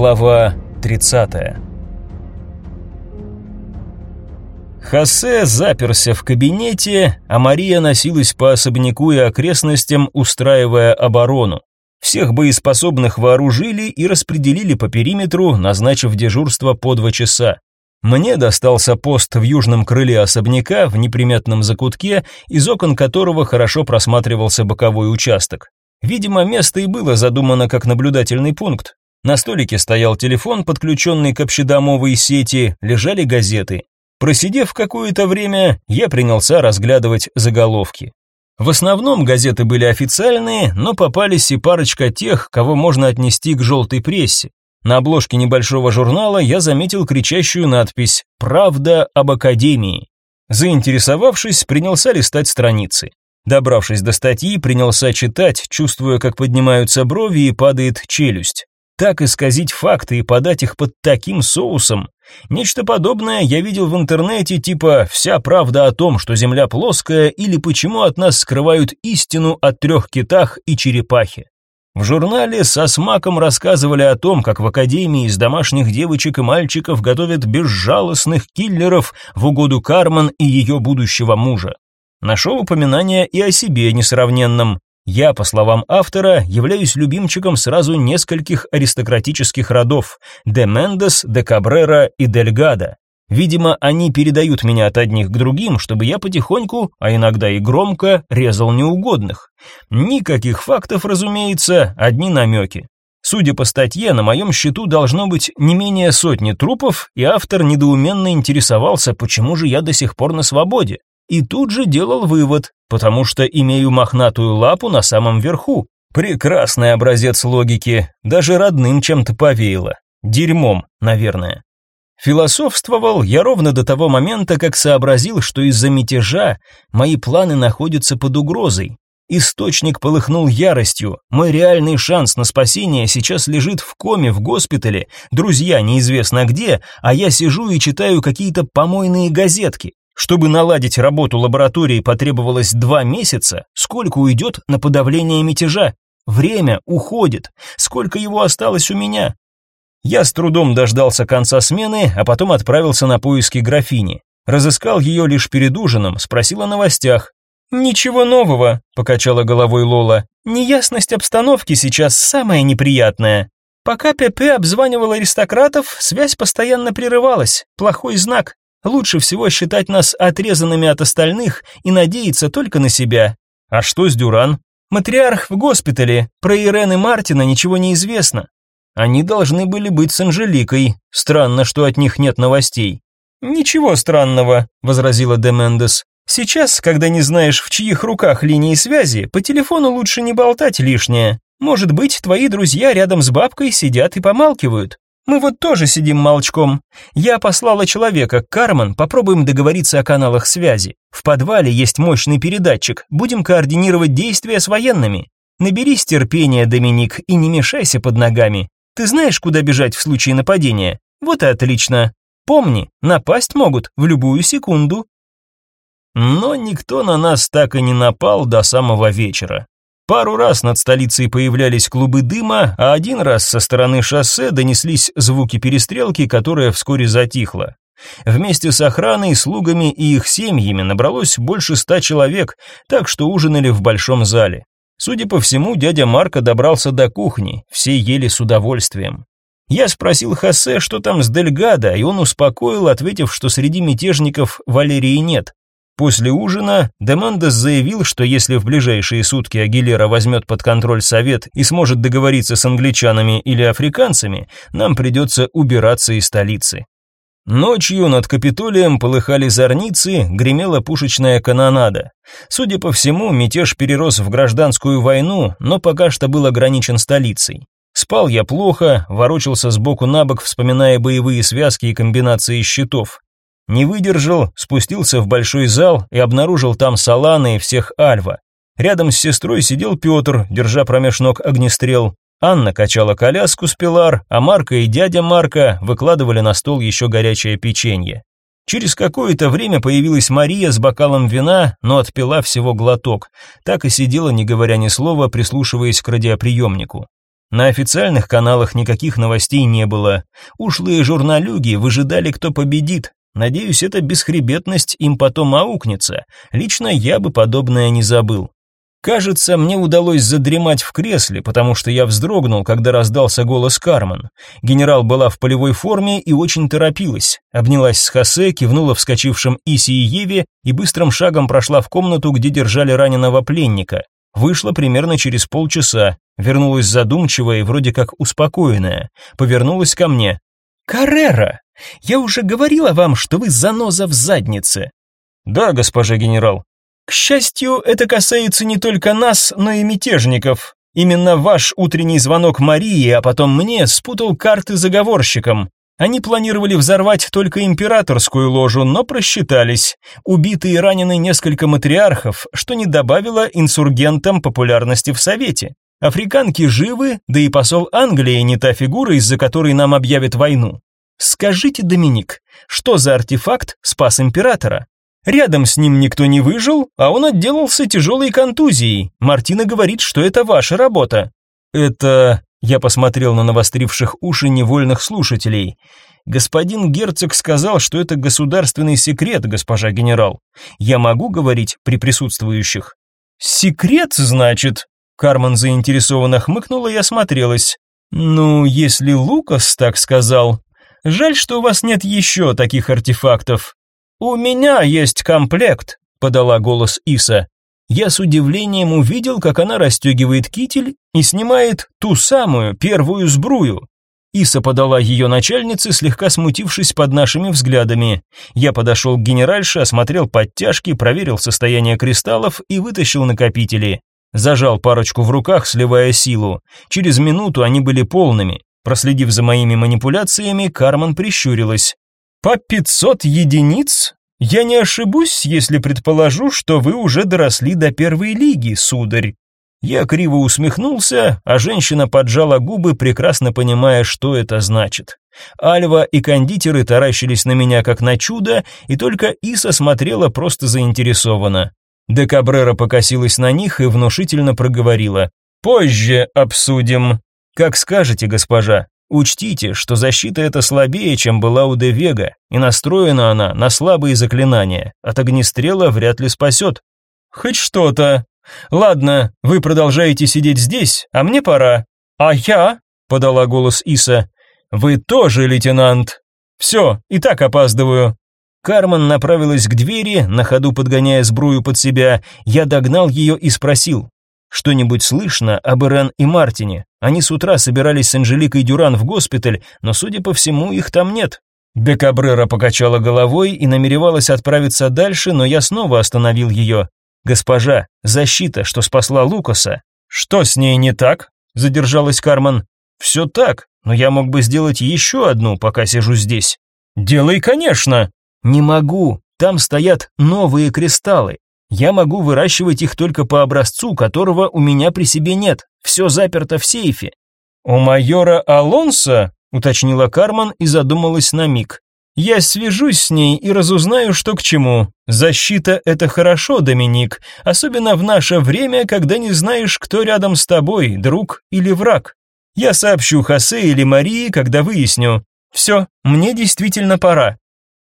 Глава 30. Хосе заперся в кабинете, а Мария носилась по особняку и окрестностям, устраивая оборону. Всех боеспособных вооружили и распределили по периметру, назначив дежурство по два часа. Мне достался пост в южном крыле особняка в неприметном закутке, из окон которого хорошо просматривался боковой участок. Видимо, место и было задумано как наблюдательный пункт. На столике стоял телефон, подключенный к общедомовой сети, лежали газеты. Просидев какое-то время, я принялся разглядывать заголовки. В основном газеты были официальные, но попались и парочка тех, кого можно отнести к желтой прессе. На обложке небольшого журнала я заметил кричащую надпись «Правда об Академии». Заинтересовавшись, принялся листать страницы. Добравшись до статьи, принялся читать, чувствуя, как поднимаются брови и падает челюсть. Так исказить факты и подать их под таким соусом. Нечто подобное я видел в интернете, типа «Вся правда о том, что Земля плоская» или «Почему от нас скрывают истину о трех китах и черепахе». В журнале со смаком рассказывали о том, как в академии из домашних девочек и мальчиков готовят безжалостных киллеров в угоду Карман и ее будущего мужа. Нашел упоминание и о себе несравненном. Я, по словам автора, являюсь любимчиком сразу нескольких аристократических родов – де Мендес, де Кабрера и Дельгада. Видимо, они передают меня от одних к другим, чтобы я потихоньку, а иногда и громко, резал неугодных. Никаких фактов, разумеется, одни намеки. Судя по статье, на моем счету должно быть не менее сотни трупов, и автор недоуменно интересовался, почему же я до сих пор на свободе и тут же делал вывод, потому что имею мохнатую лапу на самом верху. Прекрасный образец логики, даже родным чем-то повеяло. Дерьмом, наверное. Философствовал я ровно до того момента, как сообразил, что из-за мятежа мои планы находятся под угрозой. Источник полыхнул яростью. Мой реальный шанс на спасение сейчас лежит в коме в госпитале, друзья неизвестно где, а я сижу и читаю какие-то помойные газетки. Чтобы наладить работу лаборатории потребовалось два месяца, сколько уйдет на подавление мятежа? Время уходит, сколько его осталось у меня? Я с трудом дождался конца смены, а потом отправился на поиски графини. Разыскал ее лишь перед ужином, спросил о новостях. «Ничего нового», — покачала головой Лола. «Неясность обстановки сейчас самая неприятная. Пока ПП обзванивал аристократов, связь постоянно прерывалась. Плохой знак. Лучше всего считать нас отрезанными от остальных и надеяться только на себя. А что с Дюран? Матриарх в госпитале, про Ирен и Мартина ничего не известно. Они должны были быть с Анжеликой. Странно, что от них нет новостей. Ничего странного, возразила Демендес. Сейчас, когда не знаешь, в чьих руках линии связи, по телефону лучше не болтать лишнее. Может быть, твои друзья рядом с бабкой сидят и помалкивают. Мы вот тоже сидим молчком. Я послала человека, Карман, попробуем договориться о каналах связи. В подвале есть мощный передатчик, будем координировать действия с военными. Наберись терпения, Доминик, и не мешайся под ногами. Ты знаешь, куда бежать в случае нападения? Вот и отлично. Помни, напасть могут в любую секунду. Но никто на нас так и не напал до самого вечера. Пару раз над столицей появлялись клубы дыма, а один раз со стороны шоссе донеслись звуки перестрелки, которая вскоре затихла. Вместе с охраной, слугами и их семьями набралось больше ста человек, так что ужинали в большом зале. Судя по всему, дядя Марко добрался до кухни, все ели с удовольствием. Я спросил Хосе, что там с Дельгадо, и он успокоил, ответив, что среди мятежников Валерии нет. После ужина Демандес заявил, что если в ближайшие сутки Агилера возьмет под контроль совет и сможет договориться с англичанами или африканцами, нам придется убираться из столицы. Ночью над Капитолием полыхали зорницы, гремела пушечная канонада. Судя по всему, мятеж перерос в гражданскую войну, но пока что был ограничен столицей. Спал я плохо, ворочался сбоку на бок, вспоминая боевые связки и комбинации щитов. Не выдержал, спустился в большой зал и обнаружил там Салана и всех Альва. Рядом с сестрой сидел Петр, держа промеж ног огнестрел. Анна качала коляску с Пилар, а Марка и дядя Марка выкладывали на стол еще горячее печенье. Через какое-то время появилась Мария с бокалом вина, но отпила всего глоток. Так и сидела, не говоря ни слова, прислушиваясь к радиоприемнику. На официальных каналах никаких новостей не было. Ушлые журналюги выжидали, кто победит. Надеюсь, эта бесхребетность им потом аукнется. Лично я бы подобное не забыл. Кажется, мне удалось задремать в кресле, потому что я вздрогнул, когда раздался голос Кармен. Генерал была в полевой форме и очень торопилась. Обнялась с Хосе, кивнула вскочившим Иси и Еве и быстрым шагом прошла в комнату, где держали раненого пленника. Вышла примерно через полчаса, вернулась задумчивая и вроде как успокоенная, повернулась ко мне. «Каррера, я уже говорила вам, что вы заноза в заднице». «Да, госпожа генерал», к счастью, это касается не только нас, но и мятежников. Именно ваш утренний звонок Марии, а потом мне, спутал карты заговорщикам. Они планировали взорвать только императорскую ложу, но просчитались. Убиты и ранены несколько матриархов, что не добавило инсургентам популярности в Совете. Африканки живы, да и посол Англии не та фигура, из-за которой нам объявят войну. Скажите, Доминик, что за артефакт спас императора? Рядом с ним никто не выжил, а он отделался тяжелой контузией. Мартина говорит, что это ваша работа. Это... Я посмотрел на навостривших уши невольных слушателей. Господин герцог сказал, что это государственный секрет, госпожа генерал. Я могу говорить при присутствующих? Секрет, значит? Кармен заинтересованно хмыкнула и осмотрелась. Ну, если Лукас так сказал. Жаль, что у вас нет еще таких артефактов. «У меня есть комплект», — подала голос Иса. Я с удивлением увидел, как она расстегивает китель и снимает ту самую первую сбрую. Иса подала ее начальнице, слегка смутившись под нашими взглядами. Я подошел к генеральше, осмотрел подтяжки, проверил состояние кристаллов и вытащил накопители. Зажал парочку в руках, сливая силу. Через минуту они были полными. Проследив за моими манипуляциями, Карман прищурилась. По 500 единиц? Я не ошибусь, если предположу, что вы уже доросли до первой лиги, сударь. Я криво усмехнулся, а женщина поджала губы, прекрасно понимая, что это значит. Альва и кондитеры таращились на меня как на чудо, и только Иса смотрела просто заинтересованно. Де Кабрера покосилась на них и внушительно проговорила: "Позже обсудим. Как скажете, госпожа". Учтите, что защита эта слабее, чем была у Девега, и настроена она на слабые заклинания. От огнестрела вряд ли спасет. Хоть что-то. Ладно, вы продолжаете сидеть здесь, а мне пора. А я, подала голос Иса. Вы тоже, лейтенант. Все, и так опаздываю. Карман направилась к двери, на ходу подгоняя сбрую под себя. Я догнал ее и спросил: что-нибудь слышно об Ирен и Мартине? Они с утра собирались с Анжеликой Дюран в госпиталь, но, судя по всему, их там нет. Бекабрера покачала головой и намеревалась отправиться дальше, но я снова остановил ее. «Госпожа, защита, что спасла Лукаса. Что с ней не так?» – задержалась Карман. «Все так, но я мог бы сделать еще одну, пока сижу здесь». «Делай, конечно!» «Не могу, там стоят новые кристаллы. Я могу выращивать их только по образцу, которого у меня при себе нет. Все заперто в сейфе. У майора Алонса, уточнила Карман и задумалась на миг. Я свяжусь с ней и разузнаю, что к чему. Защита это хорошо, Доминик, особенно в наше время, когда не знаешь, кто рядом с тобой, друг или враг. Я сообщу Хосе или Марии, когда выясню. Все, мне действительно пора.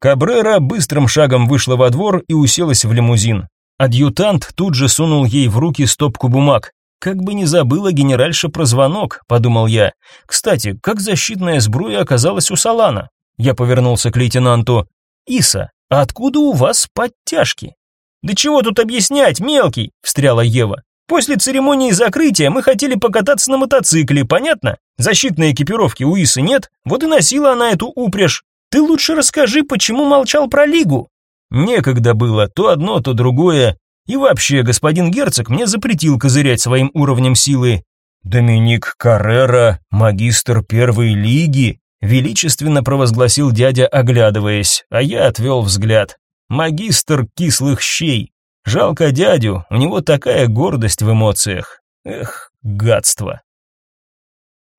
Кабрера быстрым шагом вышла во двор и уселась в лимузин. Адъютант тут же сунул ей в руки стопку бумаг. Как бы не забыла генеральша про звонок, подумал я. Кстати, как защитная сбруя оказалась у Салана? Я повернулся к лейтенанту. Иса, а откуда у вас подтяжки? Да чего тут объяснять, мелкий, встряла Ева. После церемонии закрытия мы хотели покататься на мотоцикле, понятно? Защитной экипировки у Исы нет, вот и носила она эту упряжь. Ты лучше расскажи, почему молчал про лигу. Некогда было, то одно, то другое. И вообще, господин герцог мне запретил козырять своим уровнем силы. Доминик Каррера, магистр первой лиги, величественно провозгласил дядя, оглядываясь, а я отвел взгляд. Магистр кислых щей. Жалко дядю, у него такая гордость в эмоциях. Эх, гадство.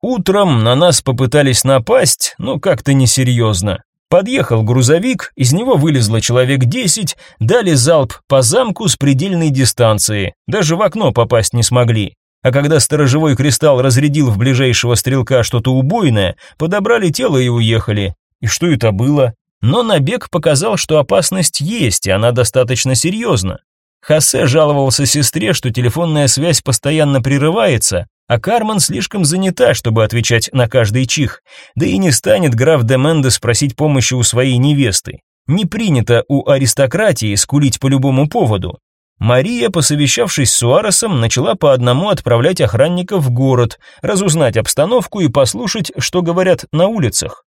Утром на нас попытались напасть, но как-то несерьезно. Подъехал грузовик, из него вылезло человек десять, дали залп по замку с предельной дистанции, даже в окно попасть не смогли. А когда сторожевой кристалл разрядил в ближайшего стрелка что-то убойное, подобрали тело и уехали. И что это было? Но набег показал, что опасность есть, и она достаточно серьезна. Хосе жаловался сестре, что телефонная связь постоянно прерывается, а Кармен слишком занята, чтобы отвечать на каждый чих, да и не станет граф де Мендес просить помощи у своей невесты. Не принято у аристократии скулить по любому поводу. Мария, посовещавшись с Суаресом, начала по одному отправлять охранников в город, разузнать обстановку и послушать, что говорят на улицах.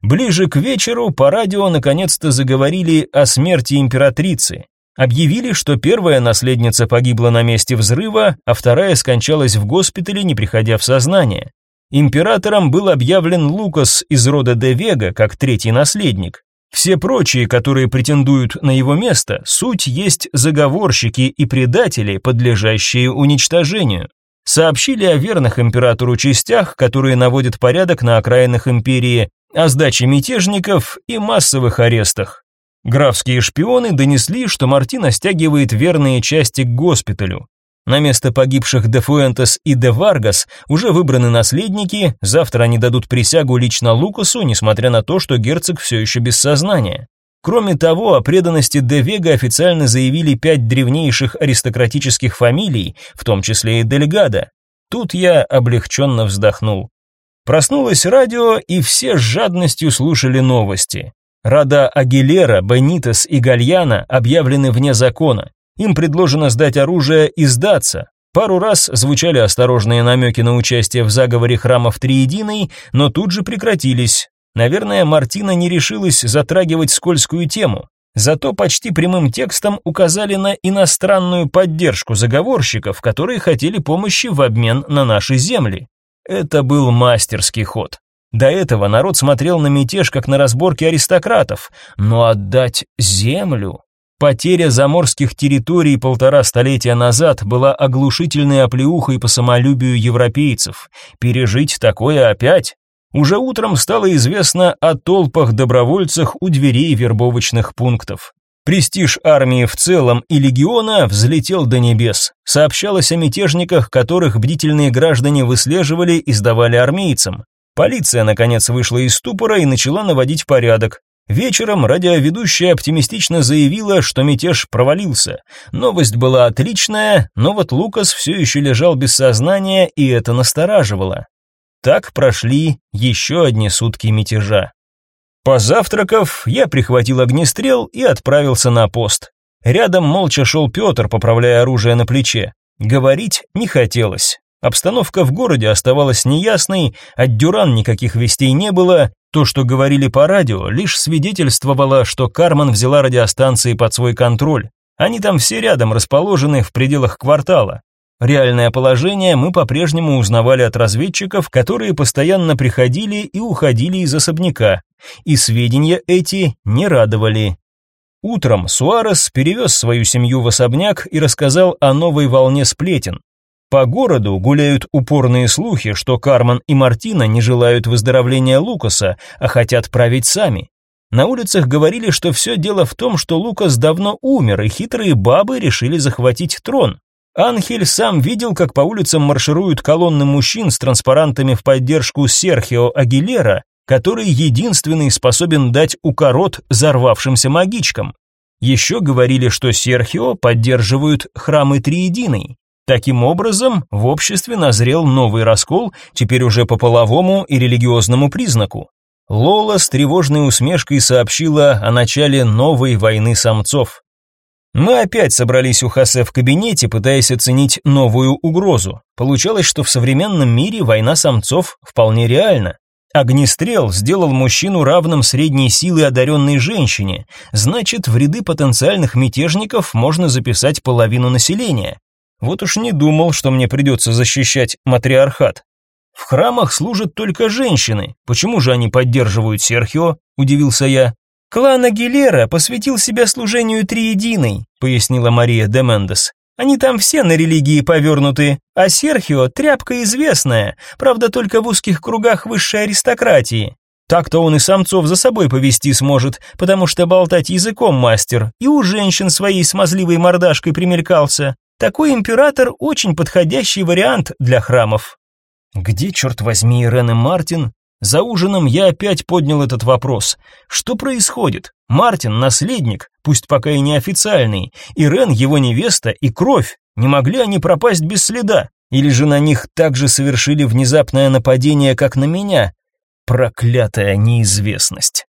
Ближе к вечеру по радио наконец-то заговорили о смерти императрицы. Объявили, что первая наследница погибла на месте взрыва, а вторая скончалась в госпитале, не приходя в сознание. Императором был объявлен Лукас из рода де Вега как третий наследник. Все прочие, которые претендуют на его место, суть есть заговорщики и предатели, подлежащие уничтожению. Сообщили о верных императору частях, которые наводят порядок на окраинах империи, о сдаче мятежников и массовых арестах. Графские шпионы донесли, что Мартина стягивает верные части к госпиталю. На место погибших де Фуэнтес и де Варгас уже выбраны наследники, завтра они дадут присягу лично Лукасу, несмотря на то, что герцог все еще без сознания. Кроме того, о преданности де Вега официально заявили пять древнейших аристократических фамилий, в том числе и Дельгада. Тут я облегченно вздохнул. Проснулось радио, и все с жадностью слушали новости. Рада Агилера, Бенитес и Гальяна объявлены вне закона. Им предложено сдать оружие и сдаться. Пару раз звучали осторожные намеки на участие в заговоре храмов Триединой, но тут же прекратились. Наверное, Мартина не решилась затрагивать скользкую тему. Зато почти прямым текстом указали на иностранную поддержку заговорщиков, которые хотели помощи в обмен на наши земли. Это был мастерский ход. До этого народ смотрел на мятеж как на разборки аристократов, но отдать землю... Потеря заморских территорий полтора столетия назад была оглушительной оплеухой по самолюбию европейцев. Пережить такое опять? Уже утром стало известно о толпах добровольцев у дверей вербовочных пунктов. Престиж армии в целом и легиона взлетел до небес. Сообщалось о мятежниках, которых бдительные граждане выслеживали и сдавали армейцам. Полиция, наконец, вышла из ступора и начала наводить порядок. Вечером радиоведущая оптимистично заявила, что мятеж провалился. Новость была отличная, но вот Лукас все еще лежал без сознания, и это настораживало. Так прошли еще одни сутки мятежа. Позавтракав, я прихватил огнестрел и отправился на пост. Рядом молча шел Петр, поправляя оружие на плече. Говорить не хотелось. Обстановка в городе оставалась неясной, от Дюран никаких вестей не было, то, что говорили по радио, лишь свидетельствовало, что Карман взяла радиостанции под свой контроль. Они там все рядом расположены в пределах квартала. Реальное положение мы по-прежнему узнавали от разведчиков, которые постоянно приходили и уходили из особняка, и сведения эти не радовали. Утром Суарес перевез свою семью в особняк и рассказал о новой волне сплетен. По городу гуляют упорные слухи, что Карман и Мартина не желают выздоровления Лукаса, а хотят править сами. На улицах говорили, что все дело в том, что Лукас давно умер, и хитрые бабы решили захватить трон. Анхель сам видел, как по улицам маршируют колонны мужчин с транспарантами в поддержку Серхио Агилера, который единственный способен дать укорот взорвавшимся магичкам. Еще говорили, что Серхио поддерживают храмы Триединой. Таким образом, в обществе назрел новый раскол, теперь уже по половому и религиозному признаку. Лола с тревожной усмешкой сообщила о начале новой войны самцов. Мы опять собрались у Хасе в кабинете, пытаясь оценить новую угрозу. Получалось, что в современном мире война самцов вполне реальна. Огнестрел сделал мужчину равным средней силы одаренной женщине, значит, в ряды потенциальных мятежников можно записать половину населения. Вот уж не думал, что мне придется защищать матриархат. В храмах служат только женщины. Почему же они поддерживают Серхио? удивился я. Клан Агилера посвятил себя служению Триединой, пояснила Мария де Мендес. Они там все на религии повернуты, а Серхио тряпка известная, правда только в узких кругах высшей аристократии. Так-то он и самцов за собой повести сможет, потому что болтать языком мастер, и у женщин своей смазливой мордашкой примелькался. Такой император очень подходящий вариант для храмов. Где, черт возьми, Ирен и Мартин? За ужином я опять поднял этот вопрос. Что происходит? Мартин – наследник, пусть пока и неофициальный. Ирен – его невеста и кровь. Не могли они пропасть без следа? Или же на них также совершили внезапное нападение, как на меня? Проклятая неизвестность.